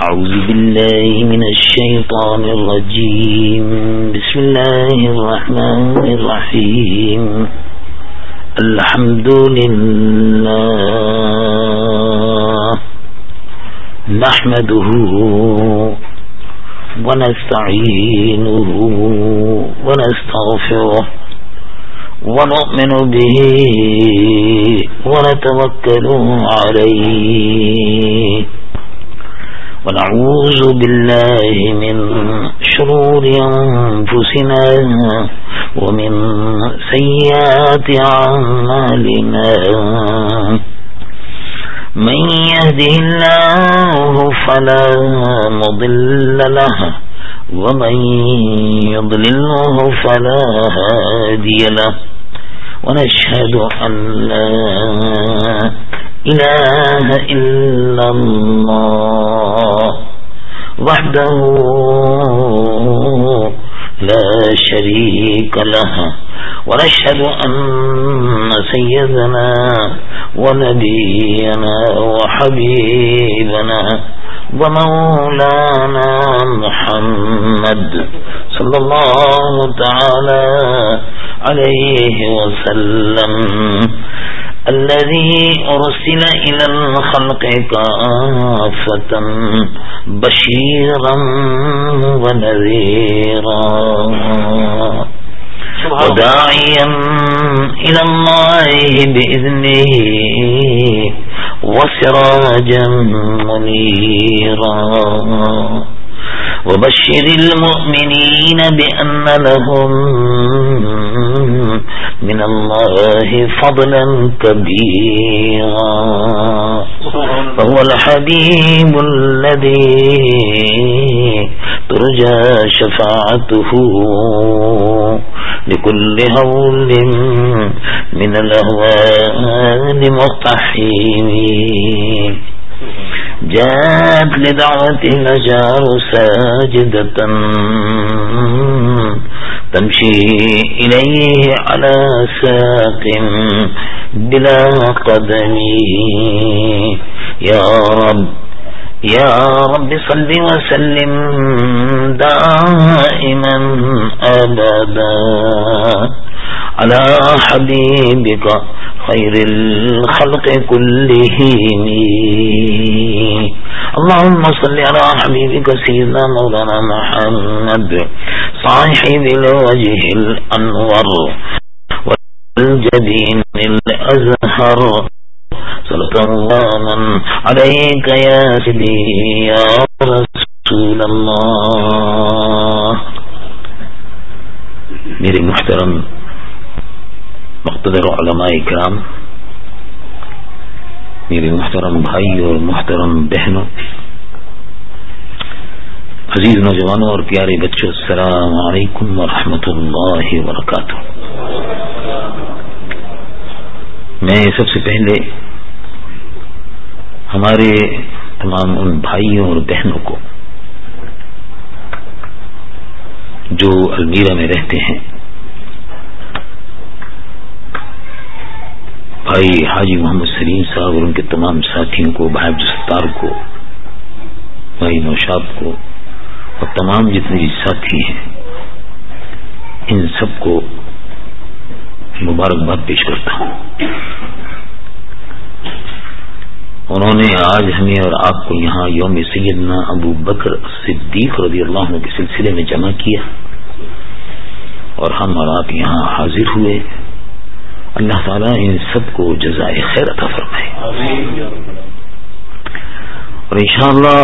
أعوذ بالله من الشيطان الرجيم. بسم الله الرحمن الرحيم. الحمد لله نحمده ونستعينه ونستغفره ونؤمن به ونتوكل عليه. ونعوذ بالله من شرور أنفسنا ومن سيئات عمالنا من يهده الله فلا مضل له ومن يضلله فلا هادي له. ونشهد أن لا إله إلا الله وحده لا شريك له ونشهد أن سيدنا ونبينا وحبيبنا ومولانا محمد صلى الله تعالى عليه وسلم الذي أرسل إلى الخلق كافة بشيرا ونذيرا. وداعيا إلى الله بإذنه وسراجا منيرا. وبشر المؤمنين بأن لهم من الله فضلا كبيرا. فهو الحبيب الذي ترجى شفاعته لكل هول من الأهوال مقتحيم جاءت لدعوة الأجار ساجدة تمشي إليه على ساق بلا قدم. يا رب يا رب صل وسلم دائما أبدا. على حبيبك خير الخلق كلهم. اللهم صل على حبيبك سيدنا مولانا محمد، صاحب الوجه الأنور، والجبين الأزهر. صلى الله عليك يا سيدي يا رسول الله. میرے محترم مقتدر علماء کرام، میرے محترم بھائی اور محترم بہنوں، عزیز نوجوانوں اور پیارے بچوں، السلام علیکم ورحمۃ اللہ وبرکاتہ۔ میں سب سے پہلے ہمارے تمام ان بھائیوں اور بہنوں کو، جو المیرا میں رہتے ہیں بھائی حاجی محمد سلیم صاحب اور ان کے تمام ساتھیوں کو، بھائی عبدالستار کو، بھائی نوشاب کو اور تمام جتنے بھی ساتھی ہیں، ان سب کو مبارکباد پیش کرتا ہوں۔ انہوں نے آج ہمیں اور آپ کو یہاں یوم سیدنا ابو بکر صدیق رضی اللہ عنہ کے سلسلے میں جمع کیا اور ہم اور آپ یہاں حاضر ہوئے۔ اللہ تعالیٰ ان سب کو جزائے خیر عطا فرمائے۔ اور انشاءاللہ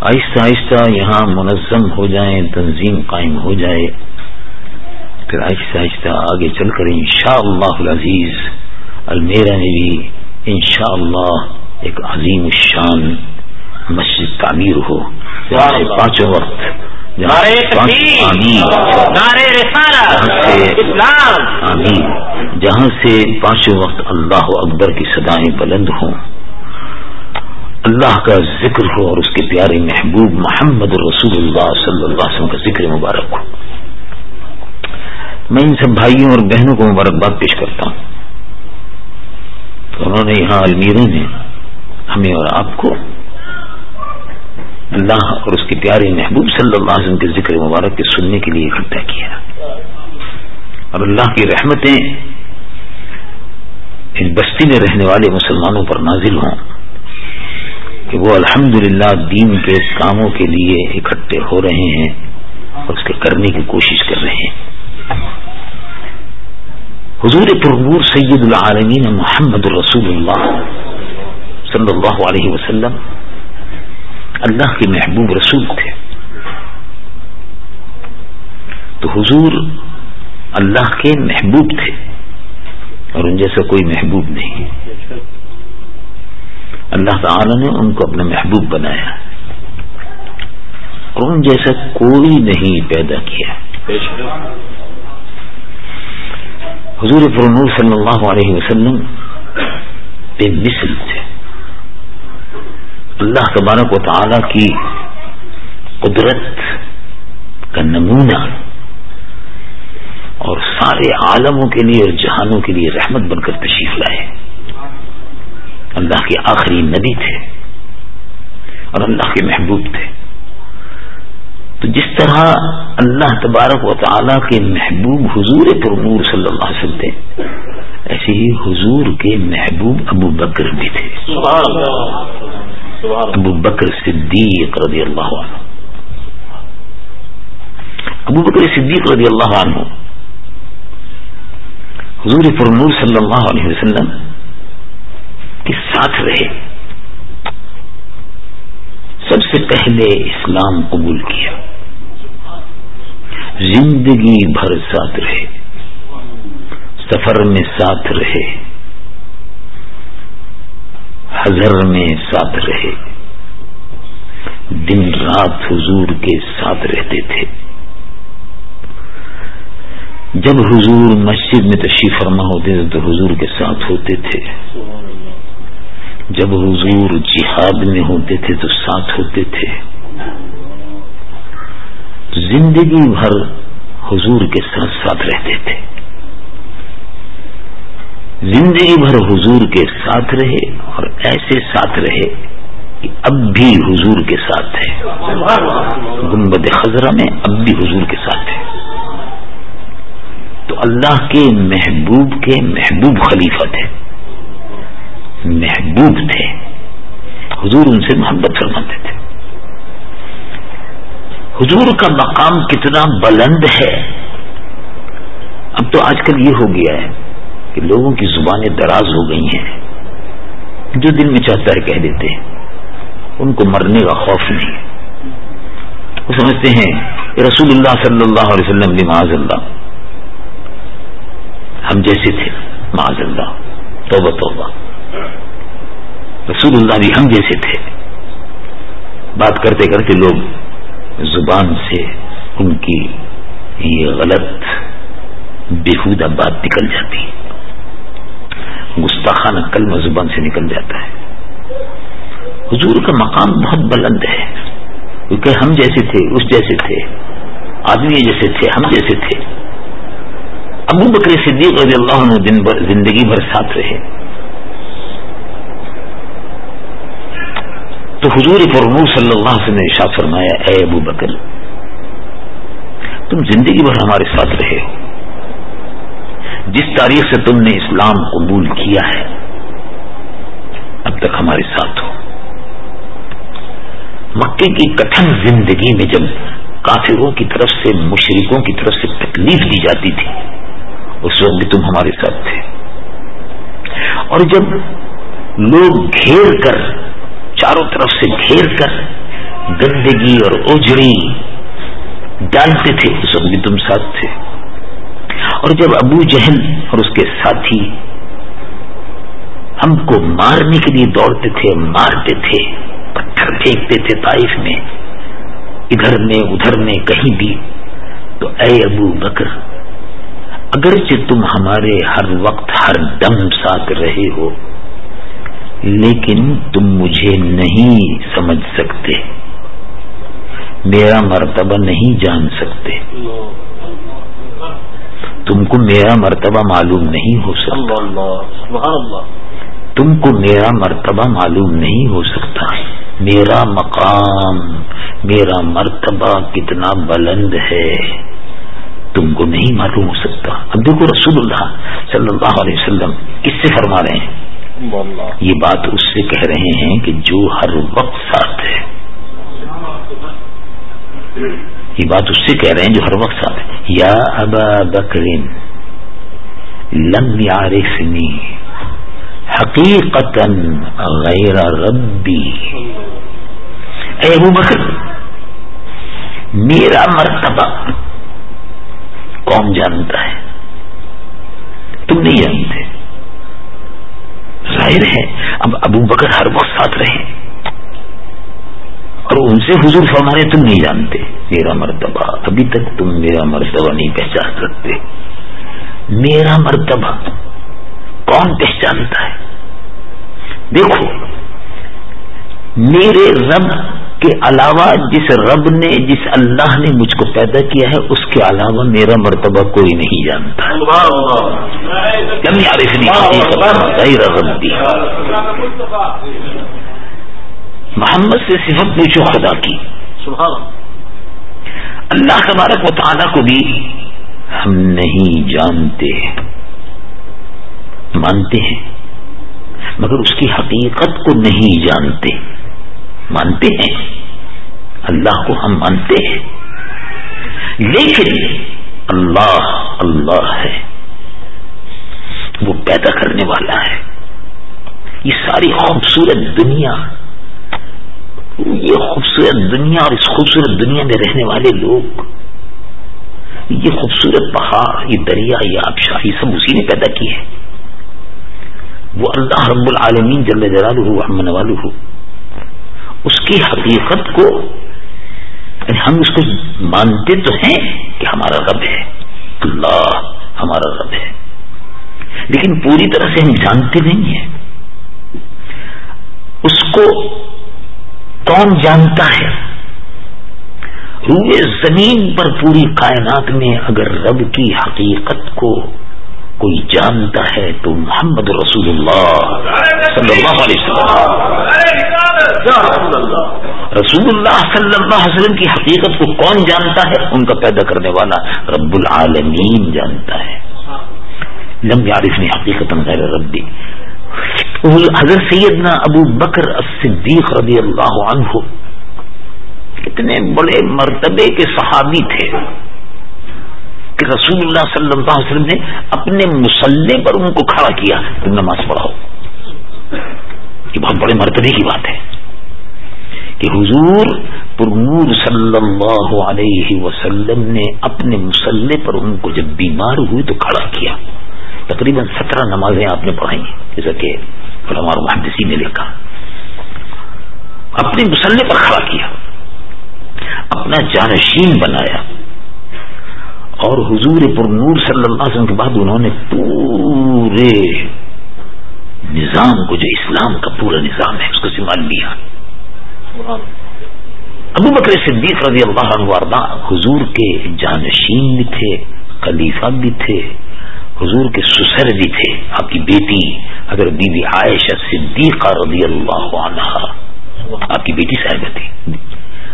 آہستہ آہستہ یہاں منظم ہو جائیں تنظیم قائم ہو جائے۔ پھر آہستہ آہستہ آگے چل کر انشاءاللہ العزیز المیرا میں بھی انشاءاللہ ایک عظیم الشان مسجد تعمیر ہو۔ پانچوں وقت جہاں سے پانچوں وقت اللہ اکبر کی سدائیں بلند ہوں اللہ کا ذکر ہو اور اس کے پیارے محبوب محمد رسول اللہ صلی اللہ علیہ وسلم کا ذکر مبارک ہو۔ میں ان سب بھائیوں اور بہنوں کو مبارکباد پیش کرتا ہوں۔ انہوں نے یہاں المیروں میں ہمیں اور آپ کو اللہ اور اس کے پیارے محبوب صلی اللہ علیہ وسلم کے ذکر مبارک کے سننے کے لیے اکٹھا کیا۔ اور اللہ کی رحمتیں ان بستی میں رہنے والے مسلمانوں پر نازل ہوں کہ وہ الحمد دین کے کاموں کے لیے اکٹھے ہو رہے ہیں اور اس کے کرنے کی کوشش کر رہے ہیں۔ حضور پربور سید العالمین محمد الرسول اللہ صلی اللہ علیہ وسلم اللہ کے محبوب رسول تھے۔ تو حضور اللہ کے محبوب تھے اور ان جیسا کوئی محبوب نہیں۔ اللہ تعالی نے ان کو اپنا محبوب بنایا اور ان جیسا کوئی نہیں پیدا کیا۔ حضور پر صلی اللہ علیہ وسلم بے مثل تھے۔ اللہ تبارک و تعالی کی قدرت کا نمونہ اور سارے عالموں کے لیے اور جہانوں کے لیے رحمت بن کر تشریف لائے۔ اللہ کے آخری نبی تھے اور اللہ کے محبوب تھے۔ تو جس طرح اللہ تبارک و تعالی کے محبوب حضور پر نور صلی اللہ علیہ وسلم تھے، ایسے ہی حضور کے محبوب ابو بکر بھی تھے۔ ابو بکر صدیق رضی اللہ عنہ۔ ابو بکر صدیق رضی اللہ عنہ۔ حضور فرنور صلی اللہ علیہ وسلم کے ساتھ رہے۔ سب سے پہلے اسلام قبول کیا۔ زندگی بھر ساتھ رہے۔ سفر میں ساتھ رہے۔ حضر میں ساتھ رہے۔ دن رات حضور کے ساتھ رہتے تھے۔ جب حضور مسجد میں تشریف فرما ہوتے تھے تو حضور کے ساتھ ہوتے تھے۔ جب حضور جہاد میں ہوتے تھے تو ساتھ ہوتے تھے۔ زندگی بھر حضور کے ساتھ ساتھ رہتے تھے۔ زندگی بھر حضور کے ساتھ رہے اور ایسے ساتھ رہے کہ اب بھی حضور کے ساتھ ہے۔ گنبد خزرہ میں اب بھی حضور کے ساتھ ہے۔ تو اللہ کے محبوب کے محبوب خلیفہ تھے۔ محبوب تھے۔ حضور ان سے محبت فرماتے تھے۔ حضور کا مقام کتنا بلند ہے۔ اب تو آج کل یہ ہو گیا ہے۔ کہ لوگوں کی زبانیں دراز ہو گئی ہیں، جو دل میں چاہتا ہے کہہ دیتے ہیں، ان کو مرنے کا خوف نہیں۔ وہ سمجھتے ہیں کہ رسول اللہ صلی اللہ علیہ وسلم بھی معاذ اللہ۔ ہم جیسے تھے، معاذ اللہ۔ توبہ توبہ۔ رسول اللہ بھی ہم جیسے تھے۔ بات کرتے کرتے لوگ زبان سے ان کی یہ غلط، بےحودہ بات نکل جاتی۔ گستاخانہ کلمہ زبان سے نکل جاتا ہے۔ حضور کا مقام بہت بلند ہے۔ کیونکہ ہم جیسے تھے، اس جیسے تھے۔ آدمی جیسے تھے، ہم جیسے تھے۔ ابو بکر صدیق رضی اللہ عنہ دن بھر زندگی بھر ساتھ رہے۔ تو حضور فرمو صلی اللہ علیہ وسلم نے ارشاد فرمایا، اے ابو بکر، تم زندگی بھر ہمارے ساتھ رہے ہو۔ جس تاریخ سے تم نے اسلام قبول کیا ہے، اب تک ہمارے ساتھ ہو۔ مکے کی کٹن زندگی میں جب کافروں کی طرف سے مشرقوں کی طرف سے تکلیف دی جاتی تھی، اس وقت بھی تم ہمارے ساتھ تھے۔ اور جب لوگ گھیر کر، چاروں طرف سے گھیر کر گندگی اور اوجڑی ڈالتے تھے، اس وقت بھی تم ساتھ تھے۔ اور جب ابو جہل اور اس کے ساتھی ہم کو مارنے کے لیے دوڑتے تھے، مارتے تھے، پتھر پھینکتے تھے طائف میں، ادھر میں ادھر میں، کہیں بھی، تو اے ابو بکر، اگرچہ تم ہمارے ہر وقت ہر دم ساتھ رہے ہو، لیکن تم مجھے نہیں سمجھ سکتے، میرا مرتبہ نہیں جان سکتے۔ تم کو میرا مرتبہ معلوم نہیں ہو سکتا۔ تم کو میرا مرتبہ معلوم نہیں ہو سکتا۔ میرا مقام میرا مرتبہ کتنا بلند ہے۔ تم کو نہیں معلوم ہو سکتا۔ اب دیکھو رسول اللہ صلی اللہ علیہ وسلم کس سے فرما رہے ہیں؟ یہ بات اس سے کہہ رہے ہیں کہ جو ہر وقت ساتھ ہے۔ یہ بات اس سے کہہ رہے ہیں جو ہر وقت ساتھ ہے۔ یا ابا بکرین لم یارفنی حقیقتا غیر ربی۔ اے ابو بکر، میرا مرتبہ کون جانتا ہے؟ تم نہیں جانتے۔ ظاہر ہے، اب ابو بکر ہر وقت ساتھ رہے۔ اور ان سے حضور فرمانے تم نہیں جانتے۔ میرا مرتبہ، ابھی تک تم میرا مرتبہ نہیں پہچان سکتے۔ میرا مرتبہ کون پہچانتا ہے؟ دیکھو، میرے رب کے علاوہ جس رب نے، جس اللہ نے مجھ کو پیدا کیا ہے، اس کے علاوہ میرا مرتبہ کوئی نہیں جانتا۔ محمد سے صفت پوچھو خدا کی۔ اللہ تبارک و تعالیٰ کو بھی ہم نہیں جانتے مانتے ہیں، مگر اس کی حقیقت کو نہیں جانتے۔ مانتے ہیں، اللہ کو ہم مانتے ہیں۔ لیکن اللہ اللہ ہے۔ وہ پیدا کرنے والا ہے۔ یہ ساری خوبصورت دنیا یہ خوبصورت دنیا اور اس خوبصورت دنیا میں رہنے والے لوگ، یہ خوبصورت پہاڑ، یہ دریا، یہ آبشاہ یہ سب اسی نے پیدا کی ہے وہ اللہ رب العالمین جل جلالہ امن والہ اس کی حقیقت کو یعنی ہم اس کو مانتے تو ہیں کہ ہمارا رب ہے۔ اللہ ہمارا رب ہے۔ لیکن پوری طرح سے ہم جانتے نہیں ہیں۔ اس کو کون جانتا ہے؟ روئے زمین پر پوری کائنات میں اگر رب کی حقیقت کو کوئی جانتا ہے تو محمد رسول اللہ صلی اللہ علیہ وسلم۔ رسول اللہ صلی اللہ علیہ وسلم کی حقیقت کو کون جانتا ہے؟ ان کا پیدا کرنے والا رب العالمین جانتا ہے۔ لم یارف نے حقیقت غیر ربی۔ حضرت سیدنا ابو بکر الصدیق رضی اللہ عنہ اتنے بڑے مرتبے کے صحابی تھے کہ رسول اللہ صلی اللہ علیہ وسلم نے اپنے مسلح پر ان کو کھڑا کیا تم نماز پڑھاؤ۔ یہ بہت بڑے مرتبے کی بات ہے کہ حضور پرنور صلی اللہ علیہ وسلم نے اپنے مسلح پر ان کو جب بیمار ہوئی تو کھڑا کیا۔ تقریباً سترہ نمازیں آپ نے پڑھائی جیسا کہ علماء محدثی نے لکھا۔ اپنے مسلح پر کھڑا کیا، اپنا جانشین بنایا، اور حضور پر نور صلی اللہ علیہ وسلم کے بعد انہوں نے پورے نظام کو، جو اسلام کا پورا نظام ہے، اس کو سنبھال لیا ابو بکر صدیق رضی اللہ عنہ حضور کے جانشین بھی تھے، خلیفہ بھی تھے۔ حضور کے سسر بھی تھے، آپ کی بیٹی، اگر بی بی عائشہ صدیقہ رضی اللہ عنہ آپ کی بیٹی صاحبہ تھی،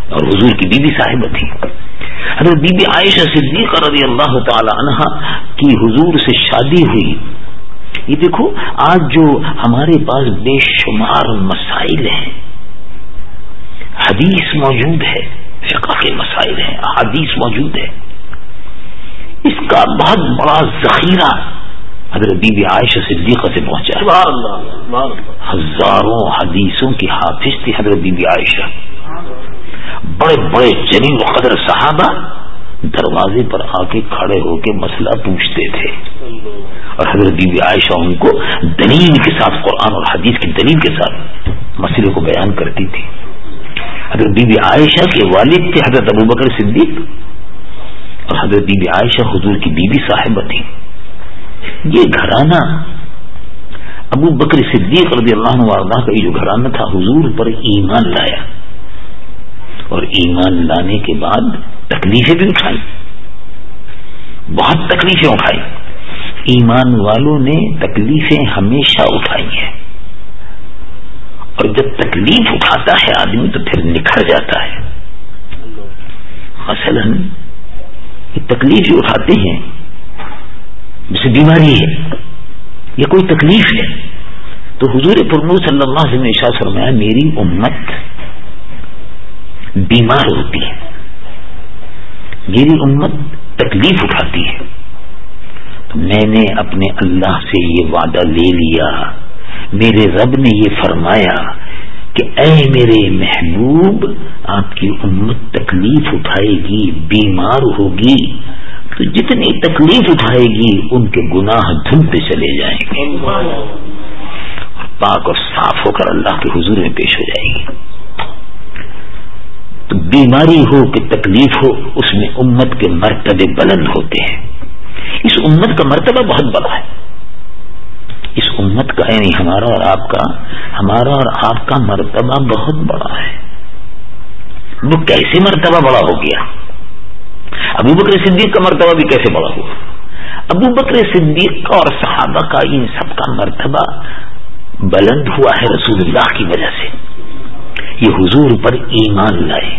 اور حضور کی بیوی صاحبہ تھی۔ حضرت بی بی عائشہ صدیق رضی اللہ تعالی عنہ کی حضور سے شادی ہوئی، یہ دیکھو، آج جو ہمارے پاس بے شمار مسائل ہیں، حدیث موجود ہے فقہ کے مسائل ہیں حدیث موجود ہے۔ اس کا بہت بڑا ذخیرہ حضرت بی بی عائشہ صدیقہ سے پہنچا ہزاروں حدیثوں کی حافظ تھی حضرت بی بی عائشہ۔ بڑے بڑے جنیب قدر صحابہ دروازے پر آ کے کھڑے ہو کے مسئلہ پوچھتے تھے۔ اور حضرت بی بی عائشہ ان کو دلیل کے ساتھ قرآن اور حدیث کی دلیل کے ساتھ مسئلے کو بیان کرتی تھی۔ حضرت بی بی عائشہ کے والد تھے حضرت ابو بکر صدیق۔ اور حضرت بی بی عائشہ حضور کی بیوی صاحبہ تھی یہ گھرانہ ابو بکر صدیق رضی اللہ عنہ کا یہ جو گھرانہ تھا، حضور پر ایمان لایا۔ اور ایمان لانے کے بعد تکلیفیں بھی اٹھائی۔ بہت تکلیفیں اٹھائی۔ ایمان والوں نے تکلیفیں ہمیشہ اٹھائی ہیں۔ اور جب تکلیف اٹھاتا ہے آدمی تو پھر نکھر جاتا ہے۔ مثلا تکلیف جو اٹھاتے ہیں جیسے بیماری ہے یا کوئی تکلیف ہے۔ تو حضور پرمور صلی اللہ علیہ نے شاہ فرمایا، میری امت بیمار ہوتی ہے۔ میری امت تکلیف اٹھاتی ہے۔ تو میں نے اپنے اللہ سے یہ وعدہ لے لیا۔ میرے رب نے یہ فرمایا کہ اے میرے محبوب، آپ کی امت تکلیف اٹھائے گی، بیمار ہوگی۔ تو جتنی تکلیف اٹھائے گی، ان کے گناہ دھلتے چلے جائیں گے۔ پاک اور صاف ہو کر اللہ کے حضور میں پیش ہو جائے گی تو بیماری ہو کہ تکلیف ہو، اس میں امت کے مرتبے بلند ہوتے ہیں۔ اس امت کا مرتبہ بہت بڑا ہے۔ اس امت کا یعنی ہمارا اور آپ کا، ہمارا اور آپ کا مرتبہ بہت بڑا ہے۔ وہ کیسے مرتبہ بڑا ہو گیا؟ ابو بکر صدیق کا مرتبہ بھی کیسے بڑا ہوا؟ ابو بکر صدیق کا اور صحابہ کا، ان سب کا مرتبہ بلند ہوا ہے رسول اللہ کی وجہ سے۔ یہ حضور پر ایمان لائے۔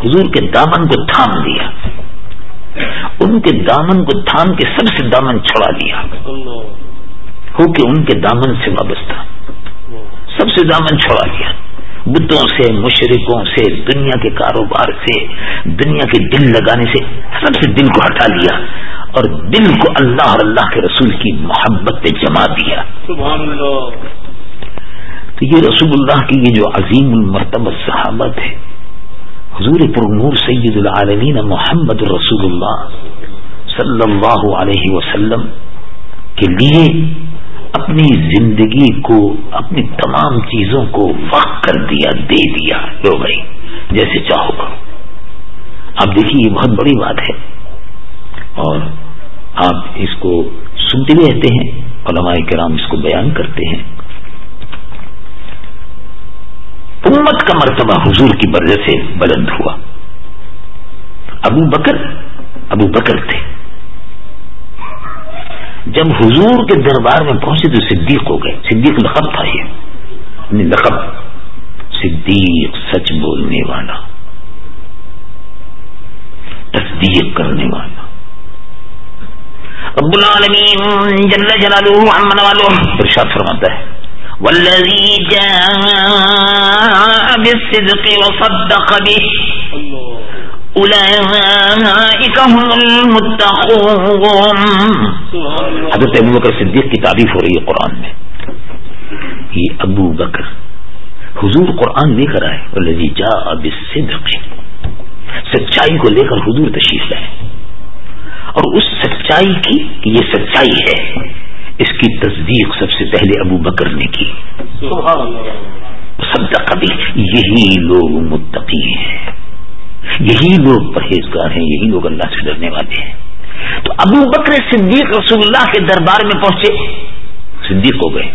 حضور کے دامن کو تھام دیا ان کے دامن کو تھام کے سب سے دامن چھڑا دیا۔ ہو کہ ان کے دامن سے وابستہ۔ سب سے دامن چھوڑا دیا بتوں سے مشرقوں سے دنیا کے کاروبار سے دنیا کے دل لگانے سے سب سے دل کو ہٹا لیا اور دل کو اللہ اور اللہ کے رسول کی محبت پہ جما دیا۔ سبحان اللہ تو یہ رسول اللہ کی یہ جو عظیم المرتبہ صحابت ہے حضور پر نور سید العالمین محمد رسول اللہ صلی اللہ علیہ وسلم کے لیے اپنی زندگی کو، اپنی تمام چیزوں کو وقت کر دیا، دے دیا لو بھائی جیسے چاہو گا اب دیکھیے، یہ بہت بڑی بات ہے۔ اور آپ اس کو سنتے بھی رہتے ہیں، علماء کرام اس کو بیان کرتے ہیں۔ امت کا مرتبہ حضور کی برجہ سے بلند ہوا۔ ابو بکر ابو بکر تھے۔ جب حضور کے دربار میں پہنچے تو صدیق ہو گئے۔ صدیق لقب تھا یہ۔ یعنی لقب۔ صدیق سچ بولنے والا۔ تصدیق کرنے والا۔ ابو العالمین جل جلالہ عمن والو۔ ارشاد فرماتا ہے۔ والذی جاء بالصدق وصدق به۔ حضرت ابو بکر صدیق کی تعریف ہو رہی ہے قرآن میں. یہ ابو بکر حضور قرآن لے کر آئے. جا اب سچائی کو لے کر حضور تشریف لائے. اور اس سچائی کی کہ یہ سچائی ہے اس کی تصدیق سب سے پہلے ابو بکر نے کی. سب کبھی یہی لوگ متقی ہیں۔ یہی لوگ پرہیزگار ہیں، یہی لوگ اللہ سے ڈرنے والے ہیں۔ تو ابو بکر صدیق رسول اللہ کے دربار میں پہنچے، صدیق ہو گئے۔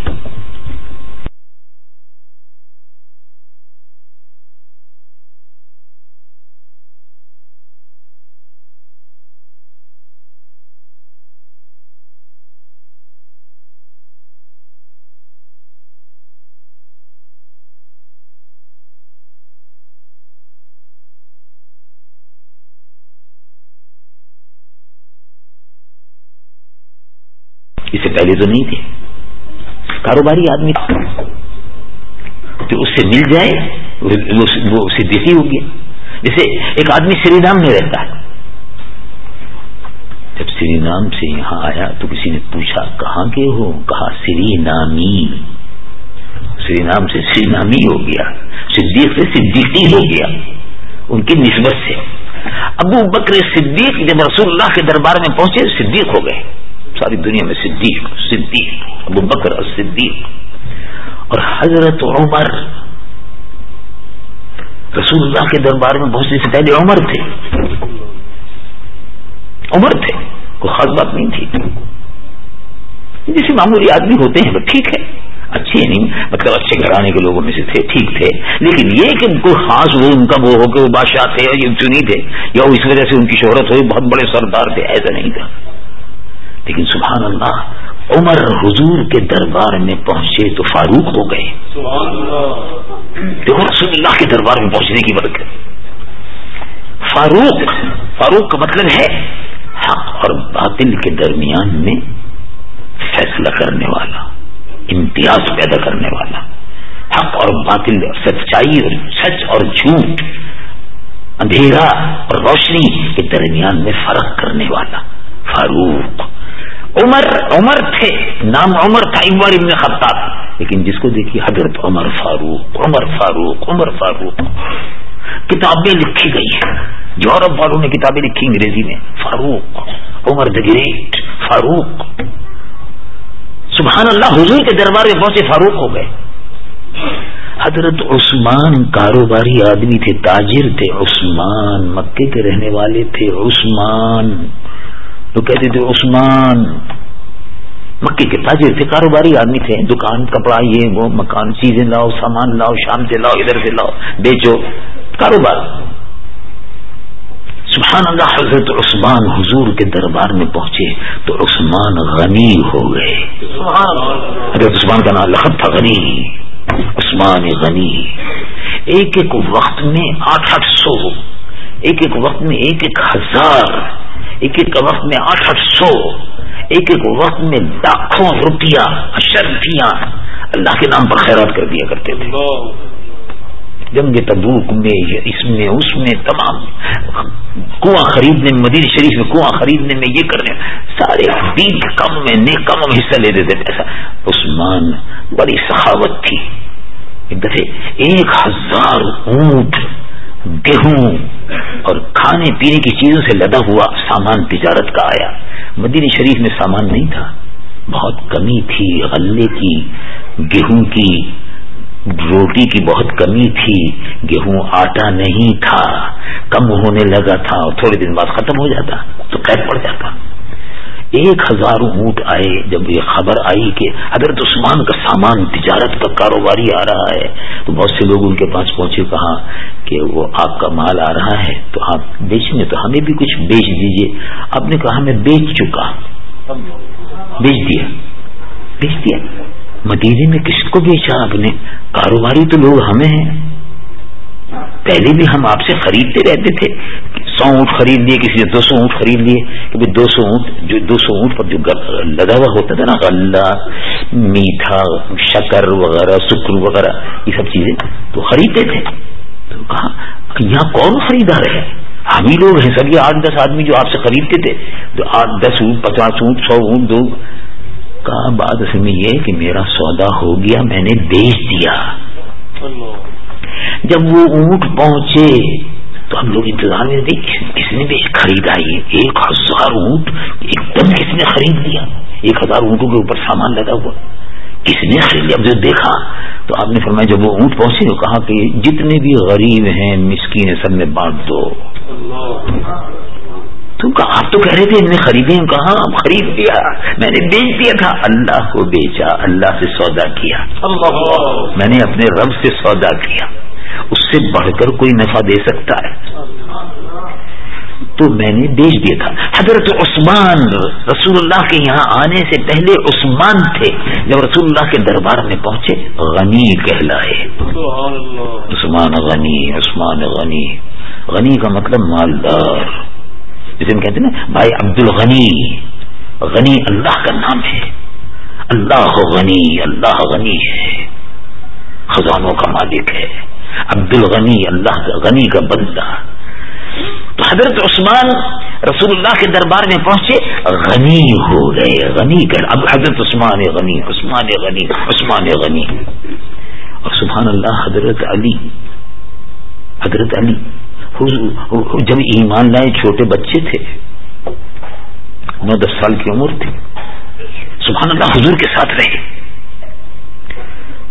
سے پہلے تو نہیں تھے۔ کاروباری آدمی تو اس سے مل جائے، وہ صدیقی ہو گیا جیسے ایک آدمی سری نام میں رہتا ہے۔ جب سری نام سے یہاں آیا تو کسی نے پوچھا، کہاں کے ہو؟ کہا، سری نامی سری نام سے سری نامی ہو گیا۔ صدیق سے صدیقی ہو گیا۔ ان کی نسبت سے۔ ابو بکر صدیق جب رسول اللہ کے دربار میں پہنچے، صدیق ہو گئے۔ ساری دنیا میں صدیق صدیق، ابو بکر صدیق اور حضرت عمر۔ رسول اللہ کے دربار میں پہنچنے سے پہلے عمر تھے۔ عمر تھے، کوئی خاص بات نہیں تھی۔ جیسے معمولی آدمی ہوتے ہیں ٹھیک ہے۔ اچھے نہیں مطلب اچھے گھرانے کے لوگوں میں سے تھے، ٹھیک تھے۔ لیکن یہ کہ کوئی خاص وہ ان کا وہ ہو کہ وہ بادشاہ تھے اور یہ چنی تھے یا اس وجہ سے ان کی شہرت ہوئی، بہت بڑے سردار تھے، ایسا نہیں تھا۔ لیکن سبحان اللہ عمر حضور کے دربار میں پہنچے تو فاروق ہو گئے۔ دیکھو رسول اللہ کے دربار میں پہنچنے کی برکت فاروق فاروق کا مطلب ہے حق اور باطل کے درمیان میں فیصلہ کرنے والا امتیاز پیدا کرنے والا۔ حق اور باطل سچائی اور سچ اور جھوٹ اندھیرا اور روشنی کے درمیان میں فرق کرنے والا۔ فاروق۔ عمر عمر تھے، نام عمر تھا بار ابن خطاب۔ لیکن جس کو دیکھیے حضرت عمر فاروق عمر فاروق عمر فاروق، کتابیں لکھی گئی ہیں۔ یورپ والوں نے کتابیں لکھی انگریزی میں۔ Farooq, Umar the great Farooq. سبحان اللہ، حضور کے دربار میں پہنچے فاروق ہو گئے۔ حضرت عثمان کاروباری آدمی تھے، تاجر تھے، عثمان، مکے کے رہنے والے تھے، عثمان۔ تو کہتے تھے، عثمان، مکے کے تاجر تھے، کاروباری آدمی تھے، دکان، کپڑا یہ، وہ، مکان، چیزیں لاؤ، سامان لاؤ، شام سے لاؤ، ادھر سے لاؤ، بیچو، کاروبار. سبحان اللہ حضرت عثمان حضور کے دربار میں پہنچے تو عثمان غنی ہو گئے۔ حضرت عثمان کا نام لخت تھا غنی، عثمان غنی۔ ایک ایک وقت میں آٹھ آٹھ سو، ایک ایک وقت میں ایک ایک ہزار ایک ایک وقت میں آٹھ آٹھ سو ایک ایک وقت میں لاکھوں روپیہ اشرفیاں اللہ کے نام پر خیرات کر دیا کرتے تھے۔ جنگ تبوک میں اس میں اس میں تمام کنواں خریدنے میں مدیر شریف میں کنواں خریدنے میں یہ کرنے سارے دین کم میں نیک کم میں حصہ لے دیتے پیسہ عثمان بڑی سخاوت تھی۔ ایک دفعہ ایک ہزار اونٹ گیہوں اور کھانے پینے کی چیزوں سے لدا ہوا سامان تجارت کا آیا۔ مدینہ شریف میں سامان نہیں تھا۔ بہت کمی تھی، غلے کی، گیہوں کی، روٹی کی بہت کمی تھی۔ گیہوں آٹا نہیں تھا۔ کم ہونے لگا تھا اور تھوڑے دن بعد ختم ہو جاتا تو قید پڑ جاتا۔ ایک ہزار اونٹ آئے جب یہ خبر آئی کہ حضرت عثمان کا سامان تجارت کا کاروباری آ رہا ہے، تو بہت سے لوگ ان کے پاس پہنچے، کہا کہ وہ آپ کا مال آ رہا ہے، تو آپ بیچیں تو ہمیں بھی کچھ بیچ دیجیے۔ آپ نے کہا میں بیچ چکا۔ بیچ دیا۔ بیچ دیا۔ مدینے میں کس کو بیچا آپ نے؟ کاروباری تو لوگ ہمیں ہیں۔ پہلے بھی ہم آپ سے خریدتے رہتے تھے۔ سو اونٹ خرید لیے کسی نے دو سو اونٹ خرید لیے کہ دو سو اونٹ جو دو سو اونٹ پر جو لگا ہوا ہوتا تھا نا غلہ میٹھا شکر وغیرہ سکر وغیرہ یہ سب چیزیں تو خریدتے تھے۔ تو کہا یہاں کون خریدار ہے؟ ہم ہی لوگ ہیں سب یہ آٹھ دس آدمی جو آپ سے خریدتے تھے۔ تو آٹھ دس اونٹ پچاس اونٹ سو اونٹ دو۔ کہا بات اصل میں یہ کہ میرا سودا ہو گیا میں نے بیچ دیا۔ جب وہ اونٹ پہنچے تو ہم لوگ انتظار میں دیکھ کس نے بھی خریدا ایک ہزار اونٹ ایک دم کس نے خرید لیا؟ ایک ہزار اونٹوں کے اوپر سامان لگا ہوا۔ کس نے خرید لیا؟ اب جو دیکھا تو آپ نے فرمایا جب وہ اونٹ پہنچے تو کہا کہ جتنے بھی غریب ہیں مسکین سب میں بانٹ دو۔ تو آپ تو کہہ رہے تھے نے خریدے کہاں خرید لیا۔ میں نے بیچ دیا تھا۔ اللہ کو بیچا اللہ سے سودا کیا۔ میں نے اپنے رب سے سودا کیا۔ اس سے بڑھ کر کوئی نفع دے سکتا ہے۔ تو میں نے بیچ دیا تھا۔ حضرت عثمان رسول اللہ کے یہاں آنے سے پہلے عثمان تھے۔ جب رسول اللہ کے دربار میں پہنچے، غنی کہلائے۔ عثمان غنی عثمان غنی۔ غنی کا مطلب مالدار۔ جسے ہم کہتے ہیں نا، بھائی عبد الغنی غنی اللہ کا نام ہے۔ اللہ غنی اللہ غنی ہے۔ خزانوں کا مالک ہے۔ عبد الغنی اللہ کا غنی کا بندہ۔ تو حضرت عثمان رسول اللہ کے دربار میں پہنچے، غنی ہو گئے غنی کر اب حضرت عثمان غنی عثمان غنی عثمان غنی۔ اور سبحان اللہ، حضرت علی حضرت علی۔ جب ایمان لائے، چھوٹے بچے تھے۔ نو دس سال کی عمر تھی۔ سبحان اللہ، حضور کے ساتھ رہے۔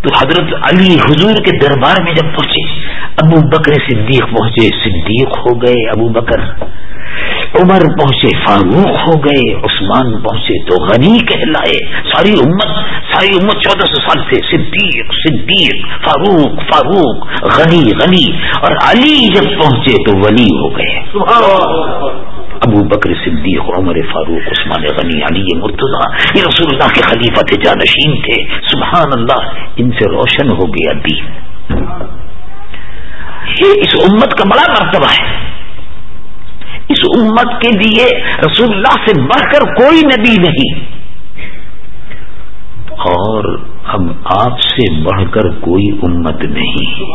تو حضرت علی حضور کے دربار میں جب پہنچے، ابو بکر صدیق پہنچے، صدیق ہو گئے ابو بکر۔ عمر پہنچے، فاروق ہو گئے، عثمان پہنچے تو غنی کہلائے۔ ساری امت ساری امت چودہ سو سال سے صدیق صدیق، فاروق فاروق، غنی غنی۔ اور علی جب پہنچے تو ولی ہو گئے۔ ابو بکر صدیق، عمر فاروق، عثمان غنی، علی مرتضی، یہ رسول اللہ کے خلیفہ تھے، جانشین تھے۔ سبحان اللہ، ان سے روشن ہو گیا دین۔ یہ اس امت کا بڑا مرتبہ ہے۔ اس امت کے لیے رسول اللہ سے بڑھ کر کوئی نبی نہیں۔ اور اب آپ سے بڑھ کر کوئی امت نہیں۔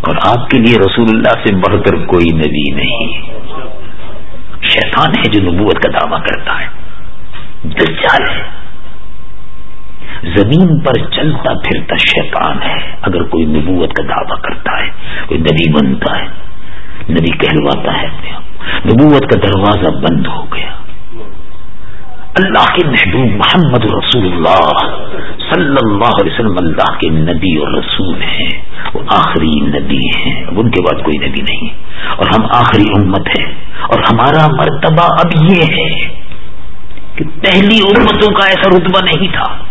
اور آپ کے لیے رسول اللہ سے بڑھ کر کوئی نبی نہیں۔ شیطان ہے جو نبوت کا دعویٰ کرتا ہے۔ دجال ہے۔ زمین پر چلتا پھرتا شیطان ہے۔ اگر کوئی نبوت کا دعویٰ کرتا ہے، کوئی نبی بنتا ہے، نبی کہلواتا ہے۔ اپنے آپ نبوت کا دروازہ بند ہو گیا۔ اللہ کے محبوب محمد رسول اللہ صلی اللہ علیہ وسلم اللہ کے نبی اور رسول ہیں۔ وہ آخری نبی ہیں۔ اب ان کے بعد کوئی نبی نہیں۔ اور ہم آخری امت ہیں۔ اور ہمارا مرتبہ اب یہ ہے کہ پہلی امتوں کا ایسا رتبہ نہیں تھا۔